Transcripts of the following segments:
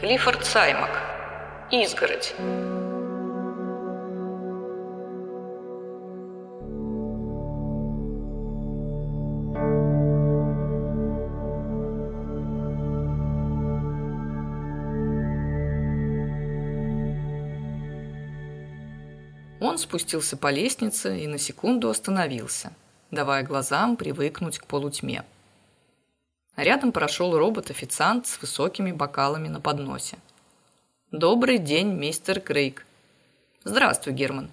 Клиффорд Саймак. Изгородь. Он спустился по лестнице и на секунду остановился, давая глазам привыкнуть к полутьме. Рядом прошел робот-официант с высокими бокалами на подносе. «Добрый день, мистер Крейг». «Здравствуй, Герман».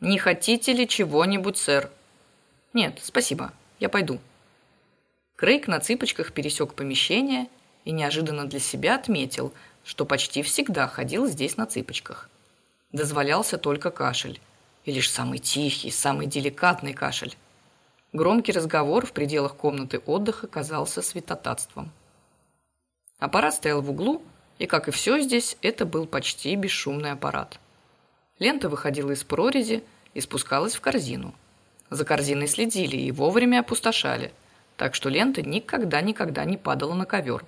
«Не хотите ли чего-нибудь, сэр?» «Нет, спасибо, я пойду». Крейг на цыпочках пересек помещение и неожиданно для себя отметил, что почти всегда ходил здесь на цыпочках – дозволялся только кашель. И лишь самый тихий, самый деликатный кашель. Громкий разговор в пределах комнаты отдыха казался святотатством. Аппарат стоял в углу, и, как и все здесь, это был почти бесшумный аппарат. Лента выходила из прорези и спускалась в корзину. За корзиной следили и вовремя опустошали, так что лента никогда-никогда не падала на ковер.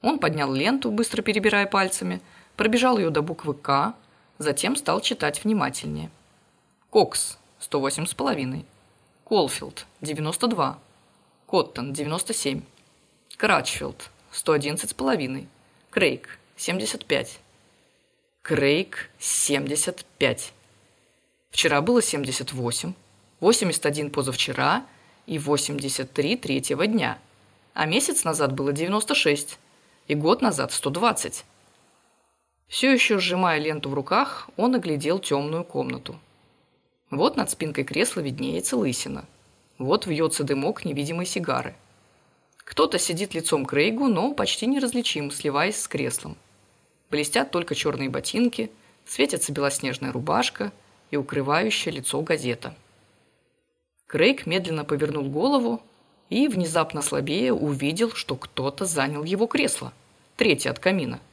Он поднял ленту, быстро перебирая пальцами, пробежал ее до буквы «К», Затем стал читать внимательнее. Кокс – 108,5. Колфилд – 92. Коттон – 97. Крачфилд – 111,5. Крейг – 75. Крейг – 75. Вчера было 78, 81 позавчера и 83 третьего дня. А месяц назад было 96, и год назад 120. Все еще сжимая ленту в руках, он оглядел темную комнату. Вот над спинкой кресла виднеется лысина. Вот вьется дымок невидимой сигары. Кто-то сидит лицом к Рейгу, но почти неразличим, сливаясь с креслом. Блестят только черные ботинки, светится белоснежная рубашка и укрывающая лицо газета. Крейг медленно повернул голову и, внезапно слабее, увидел, что кто-то занял его кресло, третье от камина –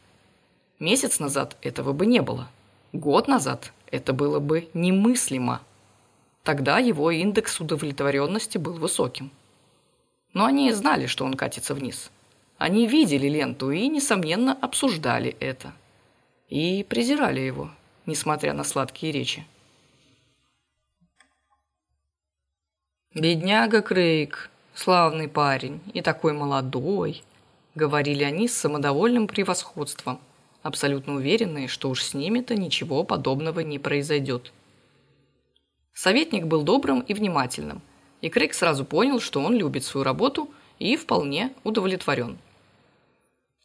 Месяц назад этого бы не было. Год назад это было бы немыслимо. Тогда его индекс удовлетворенности был высоким. Но они знали, что он катится вниз. Они видели ленту и, несомненно, обсуждали это. И презирали его, несмотря на сладкие речи. «Бедняга Крейг, славный парень и такой молодой», — говорили они с самодовольным превосходством, абсолютно уверенные, что уж с ними-то ничего подобного не произойдет. Советник был добрым и внимательным, и Крейг сразу понял, что он любит свою работу и вполне удовлетворен.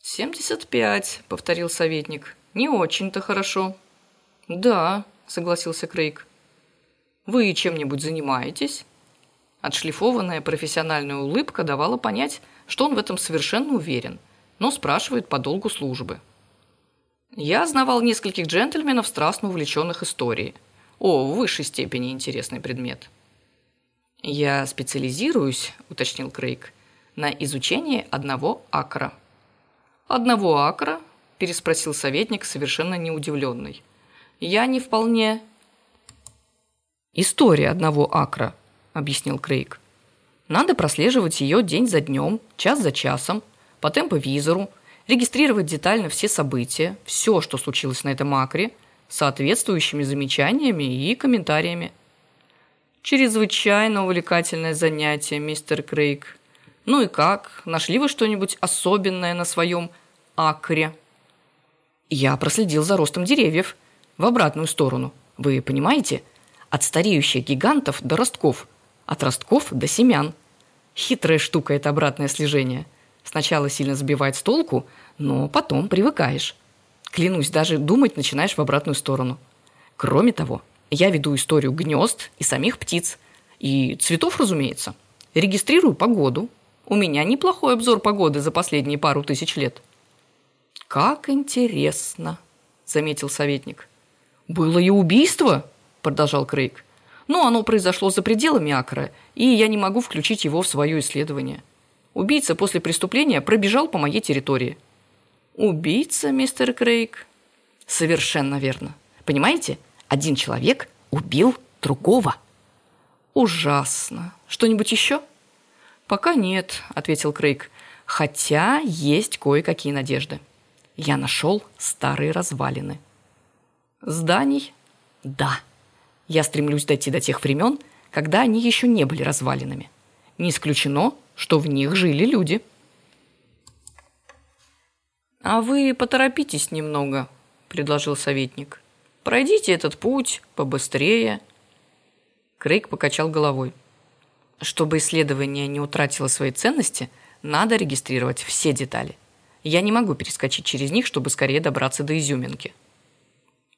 «Семьдесят пять», — повторил советник, — «не очень-то хорошо». «Да», — согласился Крейг. «Вы чем-нибудь занимаетесь?» Отшлифованная профессиональная улыбка давала понять, что он в этом совершенно уверен, но спрашивает по долгу службы. Я знавал нескольких джентльменов, страстно увлеченных историей. О, в высшей степени интересный предмет. «Я специализируюсь», — уточнил Крейг, — «на изучении одного акра». «Одного акра?» — переспросил советник, совершенно неудивленный. «Я не вполне...» «История одного акра», — объяснил Крейг. «Надо прослеживать ее день за днем, час за часом, по темповизору, регистрировать детально все события, все, что случилось на этом акре, соответствующими замечаниями и комментариями. Чрезвычайно увлекательное занятие, мистер Крейг. Ну и как? Нашли вы что-нибудь особенное на своем акре? Я проследил за ростом деревьев в обратную сторону. Вы понимаете? От стареющих гигантов до ростков, от ростков до семян. Хитрая штука это обратное слежение – Сначала сильно сбивает с толку, но потом привыкаешь. Клянусь, даже думать начинаешь в обратную сторону. Кроме того, я веду историю гнезд и самих птиц. И цветов, разумеется. Регистрирую погоду. У меня неплохой обзор погоды за последние пару тысяч лет. «Как интересно», — заметил советник. «Было и убийство», — продолжал Крейг. «Но оно произошло за пределами Акра, и я не могу включить его в свое исследование». Убийца после преступления пробежал по моей территории. Убийца, мистер Крейг? Совершенно верно. Понимаете, один человек убил другого. Ужасно. Что-нибудь еще? Пока нет, ответил Крейг. Хотя есть кое-какие надежды. Я нашел старые развалины. Зданий? Да. Я стремлюсь дойти до тех времен, когда они еще не были развалинами. Не исключено, что в них жили люди. «А вы поторопитесь немного», — предложил советник. «Пройдите этот путь побыстрее». Крейг покачал головой. Чтобы исследование не утратило своей ценности, надо регистрировать все детали. Я не могу перескочить через них, чтобы скорее добраться до изюминки.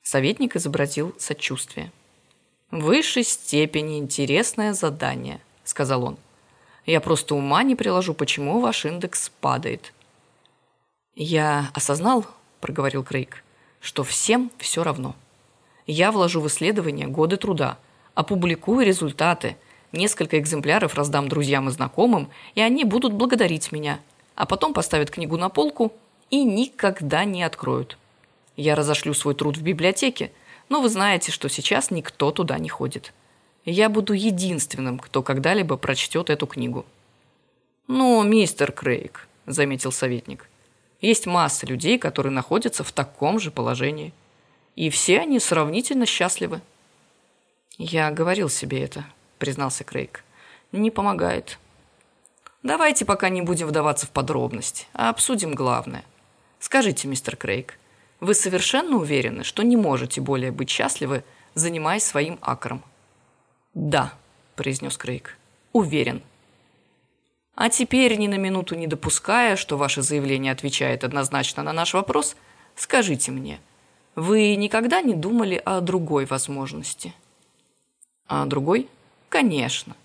Советник изобразил сочувствие. «В высшей степени интересное задание», — сказал он. «Я просто ума не приложу, почему ваш индекс падает». «Я осознал», — проговорил Крейг, — «что всем все равно. Я вложу в исследование годы труда, опубликую результаты, несколько экземпляров раздам друзьям и знакомым, и они будут благодарить меня, а потом поставят книгу на полку и никогда не откроют. Я разошлю свой труд в библиотеке, но вы знаете, что сейчас никто туда не ходит. Я буду единственным, кто когда-либо прочтет эту книгу. «Ну, мистер Крейг», — заметил советник, — «есть масса людей, которые находятся в таком же положении. И все они сравнительно счастливы». «Я говорил себе это», — признался Крейг. «Не помогает». «Давайте пока не будем вдаваться в подробности, а обсудим главное. Скажите, мистер Крейг, вы совершенно уверены, что не можете более быть счастливы, занимаясь своим акром?» «Да», — произнес Крейг. «Уверен». «А теперь, ни на минуту не допуская, что ваше заявление отвечает однозначно на наш вопрос, скажите мне, вы никогда не думали о другой возможности?» «О другой?» «Конечно.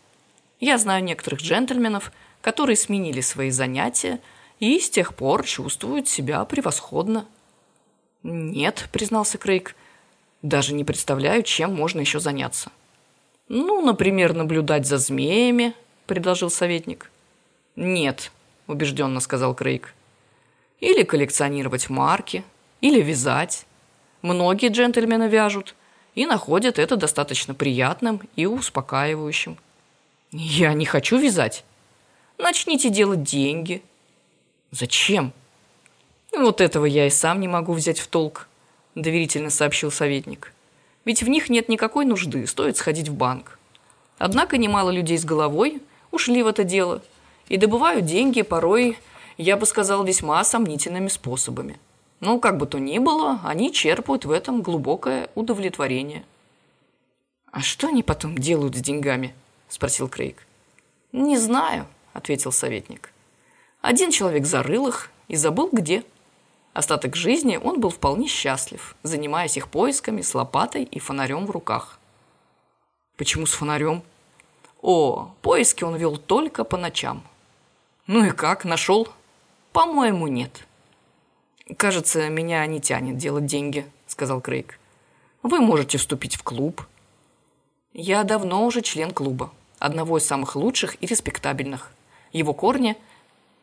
Я знаю некоторых джентльменов, которые сменили свои занятия и с тех пор чувствуют себя превосходно». «Нет», — признался Крейг. «Даже не представляю, чем можно еще заняться». «Ну, например, наблюдать за змеями», — предложил советник. «Нет», — убежденно сказал Крейг. «Или коллекционировать марки, или вязать. Многие джентльмены вяжут и находят это достаточно приятным и успокаивающим». «Я не хочу вязать». «Начните делать деньги». «Зачем?» «Вот этого я и сам не могу взять в толк», – доверительно сообщил советник. «Ведь в них нет никакой нужды, стоит сходить в банк. Однако немало людей с головой ушли в это дело и добывают деньги порой, я бы сказал, весьма сомнительными способами. Но как бы то ни было, они черпают в этом глубокое удовлетворение». «А что они потом делают с деньгами?» – спросил Крейг. «Не знаю», – ответил советник. «Один человек зарыл их и забыл где». Остаток жизни он был вполне счастлив, занимаясь их поисками с лопатой и фонарем в руках. Почему с фонарем? О, поиски он вел только по ночам. Ну и как, нашел? По-моему, нет. Кажется, меня не тянет делать деньги, сказал Крейг. Вы можете вступить в клуб. Я давно уже член клуба, одного из самых лучших и респектабельных. Его корни...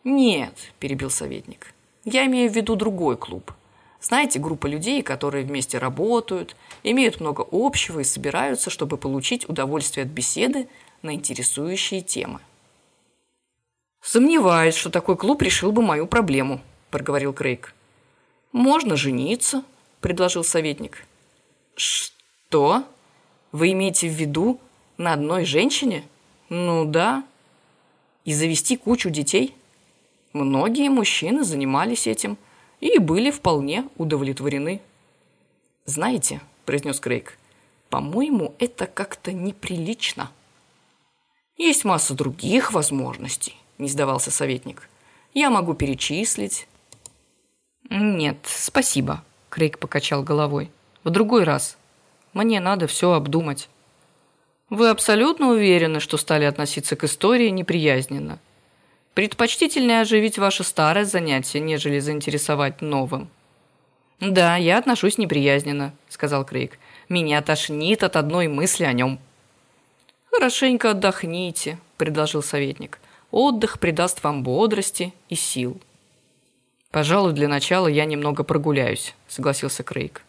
Нет, перебил советник. Я имею в виду другой клуб. Знаете, группа людей, которые вместе работают, имеют много общего и собираются, чтобы получить удовольствие от беседы на интересующие темы. «Сомневаюсь, что такой клуб решил бы мою проблему», – проговорил Крейг. «Можно жениться», – предложил советник. «Что? Вы имеете в виду на одной женщине? Ну да. И завести кучу детей?» Многие мужчины занимались этим и были вполне удовлетворены. «Знаете», – произнес Крейг, – «по-моему, это как-то неприлично». «Есть масса других возможностей», – не сдавался советник. «Я могу перечислить». «Нет, спасибо», – Крейг покачал головой. «В другой раз. Мне надо все обдумать». «Вы абсолютно уверены, что стали относиться к истории неприязненно?» Предпочтительнее оживить ваше старое занятие, нежели заинтересовать новым. «Да, я отношусь неприязненно», — сказал Крейг. «Меня тошнит от одной мысли о нем». «Хорошенько отдохните», — предложил советник. «Отдых придаст вам бодрости и сил». «Пожалуй, для начала я немного прогуляюсь», — согласился Крейг.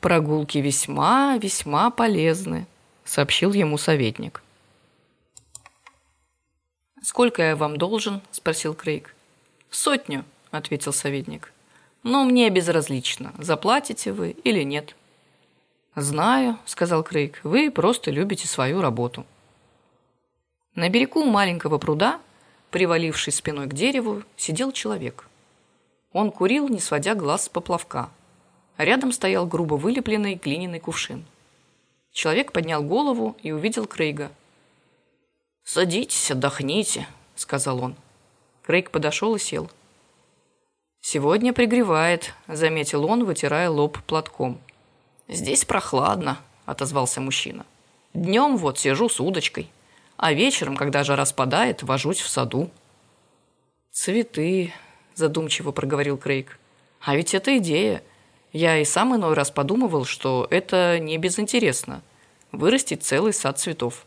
«Прогулки весьма, весьма полезны», — сообщил ему советник. «Сколько я вам должен?» – спросил Крейг. «Сотню», – ответил советник. Но мне безразлично, заплатите вы или нет. «Знаю», — сказал Крейг, — «вы просто любите свою работу». На берегу маленького пруда, привалившись спиной к дереву, сидел человек. Он курил, не сводя глаз с поплавка. Рядом стоял грубо вылепленный глиняный кувшин. Человек поднял голову и увидел Крейга. «Садитесь, отдохните», — сказал он. Крейг подошел и сел. «Сегодня пригревает», — заметил он, вытирая лоб платком. «Здесь прохладно», — отозвался мужчина. «Днем вот сижу с удочкой, а вечером, когда жара спадает, вожусь в саду». «Цветы», — задумчиво проговорил Крейг. «А ведь это идея. Я и сам иной раз подумывал, что это не безинтересно — вырастить целый сад цветов».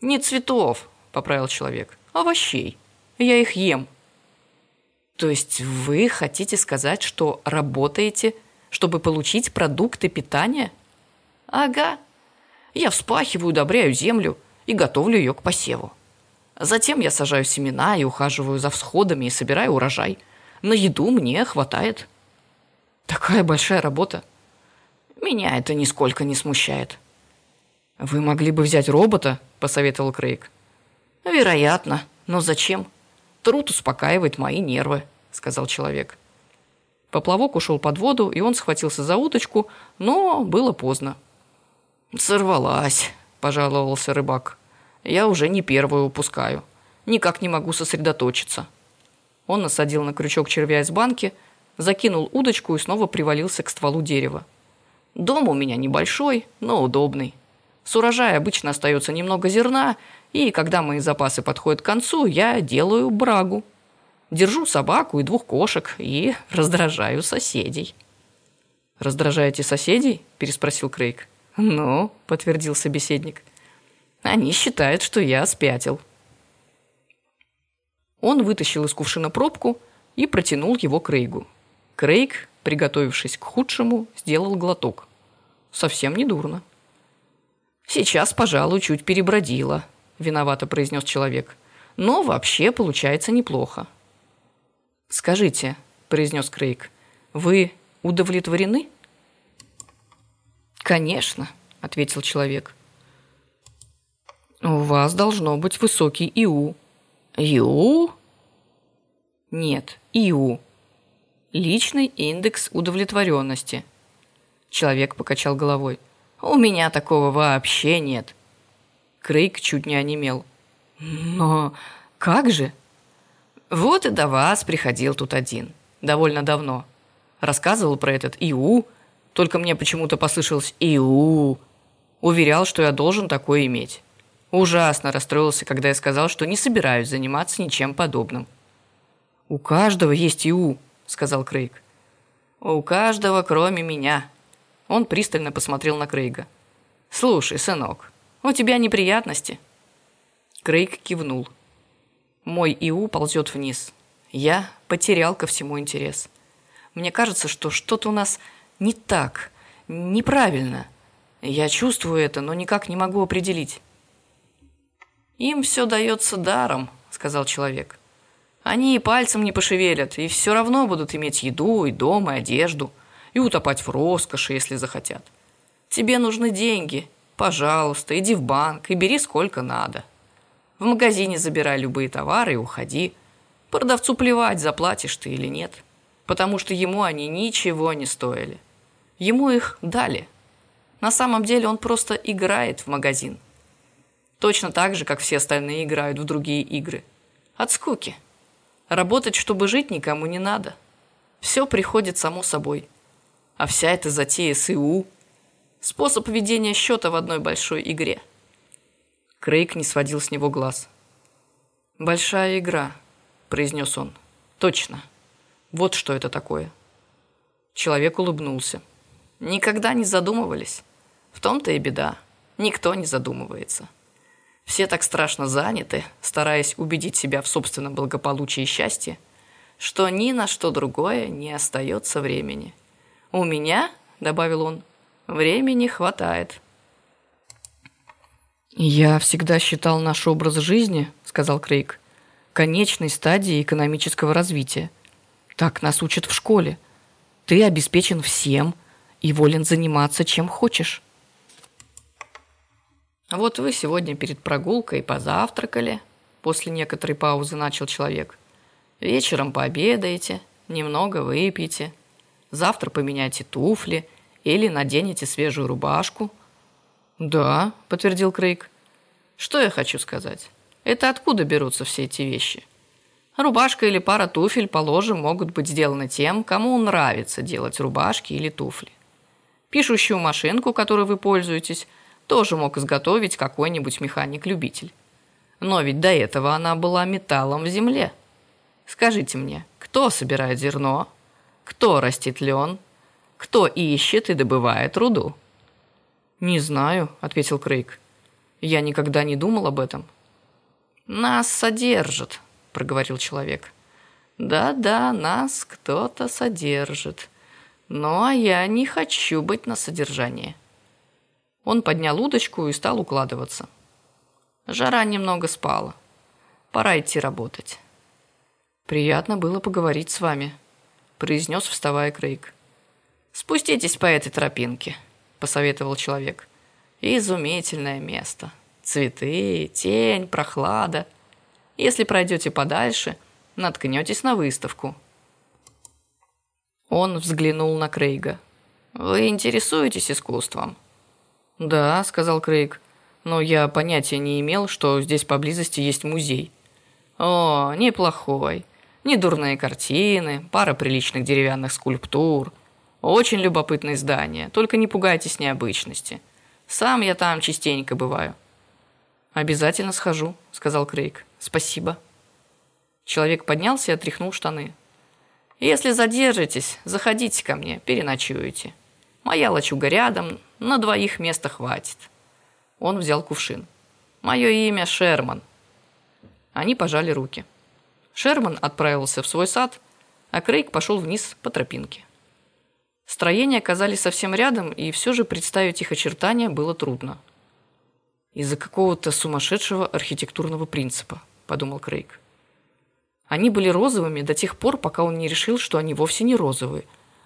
«Не цветов», — поправил человек, — «овощей. Я их ем». То есть вы хотите сказать, что работаете, чтобы получить продукты питания? Ага. Я вспахиваю, удобряю землю и готовлю ее к посеву. Затем я сажаю семена и ухаживаю за всходами и собираю урожай. На еду мне хватает. Такая большая работа. Меня это нисколько не смущает. Вы могли бы взять робота, посоветовал Крейг. Вероятно, но зачем? Труд успокаивает мои нервы, сказал человек. Поплавок ушел под воду, и он схватился за удочку, но было поздно. «Сорвалась», – пожаловался рыбак. «Я уже не первую упускаю. Никак не могу сосредоточиться». Он насадил на крючок червя из банки, закинул удочку и снова привалился к стволу дерева. «Дом у меня небольшой, но удобный. С урожая обычно остается немного зерна, и когда мои запасы подходят к концу, я делаю брагу. Держу собаку и двух кошек и раздражаю соседей. «Раздражаете соседей?» – переспросил Крейг. «Ну», – подтвердил собеседник. «Они считают, что я спятил». Он вытащил из кувшина пробку и протянул его Крейгу. Крейг, приготовившись к худшему, сделал глоток. Совсем не дурно. «Сейчас, пожалуй, чуть перебродила», – виновато произнес человек. «Но вообще получается неплохо». «Скажите», – произнес Крейг, – «вы удовлетворены?» «Конечно», – ответил человек. «У вас должно быть высокий ИУ». «ИУ?» «Нет, ИУ. Личный индекс удовлетворенности». Человек покачал головой. У меня такого вообще нет. Крейг чуть не онемел. Но как же? Вот и до вас приходил тут один. Довольно давно. Рассказывал про этот ИУ, только мне почему-то послышалось ИУ. Уверял, что я должен такое иметь. Ужасно расстроился, когда я сказал, что не собираюсь заниматься ничем подобным. «У каждого есть ИУ», — сказал Крейг. «У каждого, кроме меня», он пристально посмотрел на Крейга. «Слушай, сынок, у тебя неприятности?» Крейг кивнул. «Мой ИУ ползет вниз. Я потерял ко всему интерес. Мне кажется, что что-то у нас не так, неправильно. Я чувствую это, но никак не могу определить». «Им все дается даром», — сказал человек. «Они и пальцем не пошевелят, и все равно будут иметь еду, и дом, и одежду» и утопать в роскоши, если захотят. Тебе нужны деньги. Пожалуйста, иди в банк и бери сколько надо. В магазине забирай любые товары и уходи. Продавцу плевать, заплатишь ты или нет, потому что ему они ничего не стоили. Ему их дали. На самом деле он просто играет в магазин. Точно так же, как все остальные играют в другие игры. От скуки. Работать, чтобы жить, никому не надо. Все приходит само собой. А вся эта затея с ИУ – способ ведения счета в одной большой игре. Крейг не сводил с него глаз. «Большая игра», – произнес он. «Точно. Вот что это такое». Человек улыбнулся. «Никогда не задумывались. В том-то и беда. Никто не задумывается. Все так страшно заняты, стараясь убедить себя в собственном благополучии и счастье, что ни на что другое не остается времени». «У меня, — добавил он, — времени хватает». «Я всегда считал наш образ жизни, — сказал Крейг, — конечной стадией экономического развития. Так нас учат в школе. Ты обеспечен всем и волен заниматься чем хочешь. Вот вы сегодня перед прогулкой позавтракали, после некоторой паузы начал человек. Вечером пообедаете, немного выпьете. Завтра поменяйте туфли или наденете свежую рубашку. Да, подтвердил Крейг. Что я хочу сказать? Это откуда берутся все эти вещи? Рубашка или пара туфель, положим, могут быть сделаны тем, кому нравится делать рубашки или туфли. Пишущую машинку, которой вы пользуетесь, тоже мог изготовить какой-нибудь механик-любитель. Но ведь до этого она была металлом в земле. Скажите мне, кто собирает зерно? Кто растит лен? Кто ищет и добывает руду? «Не знаю», — ответил Крейг. «Я никогда не думал об этом». «Нас содержат», — проговорил человек. «Да-да, нас кто-то содержит. Ну, а я не хочу быть на содержании». Он поднял удочку и стал укладываться. Жара немного спала. Пора идти работать. «Приятно было поговорить с вами», — произнес, вставая Крейг. «Спуститесь по этой тропинке», — посоветовал человек. «Изумительное место. Цветы, тень, прохлада. Если пройдете подальше, наткнетесь на выставку». Он взглянул на Крейга. «Вы интересуетесь искусством?» «Да», — сказал Крейг, — «но я понятия не имел, что здесь поблизости есть музей». «О, неплохой. Недурные картины, пара приличных деревянных скульптур. Очень любопытное здание, только не пугайтесь необычности. Сам я там частенько бываю». «Обязательно схожу», — сказал Крейг. «Спасибо». Человек поднялся и отряхнул штаны. «Если задержитесь, заходите ко мне, переночуете. Моя лачуга рядом, на двоих места хватит». Он взял кувшин. «Мое имя Шерман». Они пожали руки. Шерман отправился в свой сад, а Крейг пошел вниз по тропинке. Строения оказались совсем рядом, и все же представить их очертания было трудно. «Из-за какого-то сумасшедшего архитектурного принципа», – подумал Крейг. Они были розовыми до тех пор, пока он не решил, что они вовсе не розовые,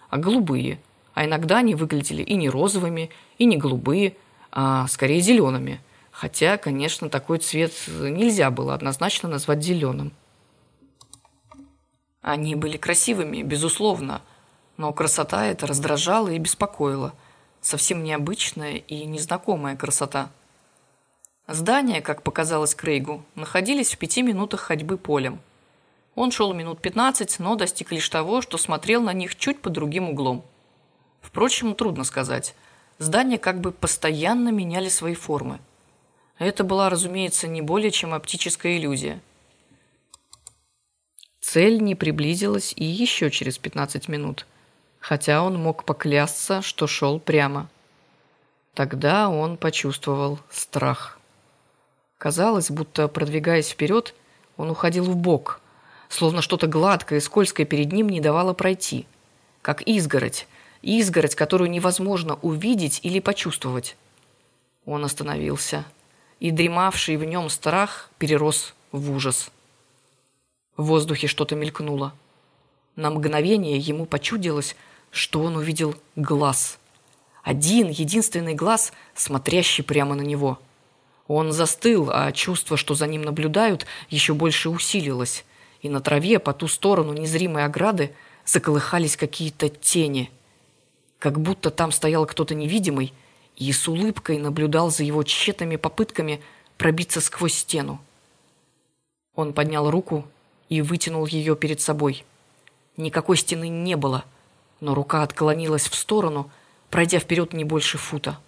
а голубые. А иногда они выглядели и не розовыми, и не голубые, а скорее зелеными. Хотя, конечно, такой цвет нельзя было однозначно назвать зеленым. Они были красивыми, безусловно, но красота эта раздражала и беспокоила. Совсем необычная и незнакомая красота. Здания, как показалось Крейгу, находились в пяти минутах ходьбы полем – он шел минут 15, но достиг лишь того, что смотрел на них чуть под другим углом. Впрочем, трудно сказать. Здания как бы постоянно меняли свои формы. Это была, разумеется, не более чем оптическая иллюзия. Цель не приблизилась и еще через 15 минут, хотя он мог поклясться, что шел прямо. Тогда он почувствовал страх. Казалось, будто, продвигаясь вперед, он уходил в бок – словно что-то гладкое и скользкое перед ним не давало пройти. Как изгородь, изгородь, которую невозможно увидеть или почувствовать. Он остановился, и дремавший в нем страх перерос в ужас. В воздухе что-то мелькнуло. На мгновение ему почудилось, что он увидел глаз. Один, единственный глаз, смотрящий прямо на него. Он застыл, а чувство, что за ним наблюдают, еще больше усилилось – и на траве по ту сторону незримой ограды заколыхались какие-то тени. Как будто там стоял кто-то невидимый и с улыбкой наблюдал за его тщетными попытками пробиться сквозь стену. Он поднял руку и вытянул ее перед собой. Никакой стены не было, но рука отклонилась в сторону, пройдя вперед не больше фута.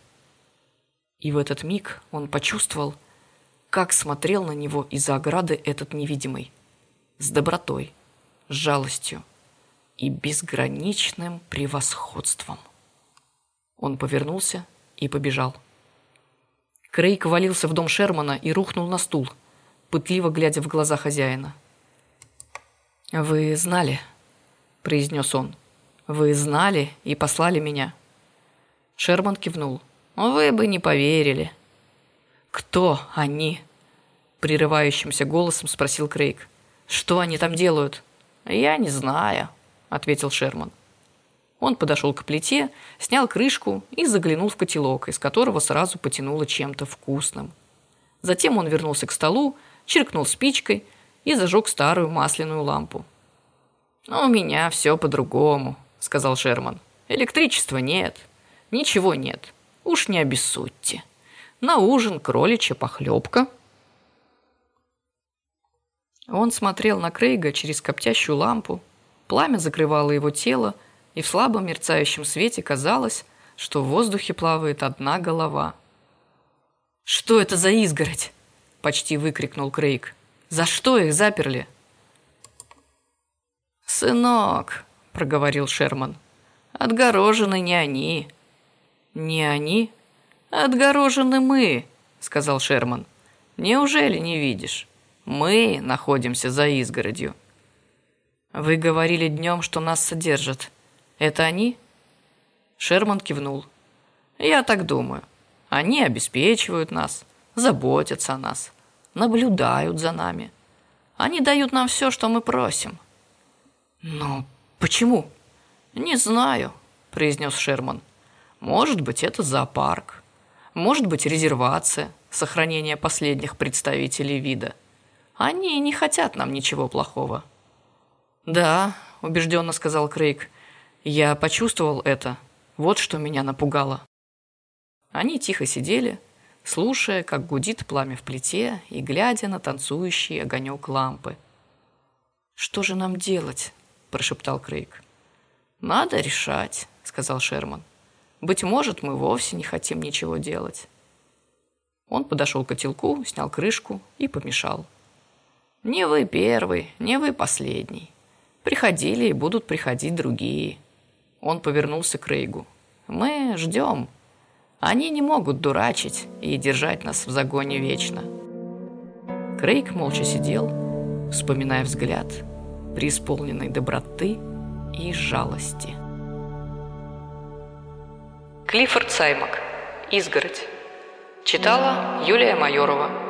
И в этот миг он почувствовал, как смотрел на него из-за ограды этот невидимый с добротой, с жалостью и безграничным превосходством. Он повернулся и побежал. Крейг валился в дом Шермана и рухнул на стул, пытливо глядя в глаза хозяина. «Вы знали», — произнес он. «Вы знали и послали меня». Шерман кивнул. «Вы бы не поверили». «Кто они?» — прерывающимся голосом спросил Крейг. Что они там делают? Я не знаю, ответил Шерман. Он подошел к плите, снял крышку и заглянул в котелок, из которого сразу потянуло чем-то вкусным. Затем он вернулся к столу, чиркнул спичкой и зажег старую масляную лампу. «У меня все по-другому», — сказал Шерман. «Электричества нет, ничего нет. Уж не обессудьте. На ужин кроличья похлебка». Он смотрел на Крейга через коптящую лампу. Пламя закрывало его тело, и в слабом мерцающем свете казалось, что в воздухе плавает одна голова. «Что это за изгородь?» – почти выкрикнул Крейг. «За что их заперли?» «Сынок», – проговорил Шерман, – «отгорожены не они». «Не они? Отгорожены мы», – сказал Шерман. «Неужели не видишь? Мы находимся за изгородью». «Вы говорили днем, что нас содержат. Это они?» Шерман кивнул. «Я так думаю. Они обеспечивают нас, заботятся о нас, наблюдают за нами. Они дают нам все, что мы просим». «Но почему?» «Не знаю», – произнес Шерман. «Может быть, это зоопарк. Может быть, резервация, сохранение последних представителей вида. Они не хотят нам ничего плохого». «Да», – убежденно сказал Крейг, – «я почувствовал это. Вот что меня напугало». Они тихо сидели, слушая, как гудит пламя в плите и глядя на танцующий огонек лампы. «Что же нам делать?» – прошептал Крейг. «Надо решать», – сказал Шерман. «Быть может, мы вовсе не хотим ничего делать». Он подошел к котелку, снял крышку и помешал. «Не вы первый, не вы последний. Приходили и будут приходить другие». Он повернулся к Рейгу. «Мы ждем. Они не могут дурачить и держать нас в загоне вечно». Крейг молча сидел, вспоминая взгляд, преисполненной доброты и жалости. Клиффорд Саймак. Изгородь. Читала Юлия Майорова.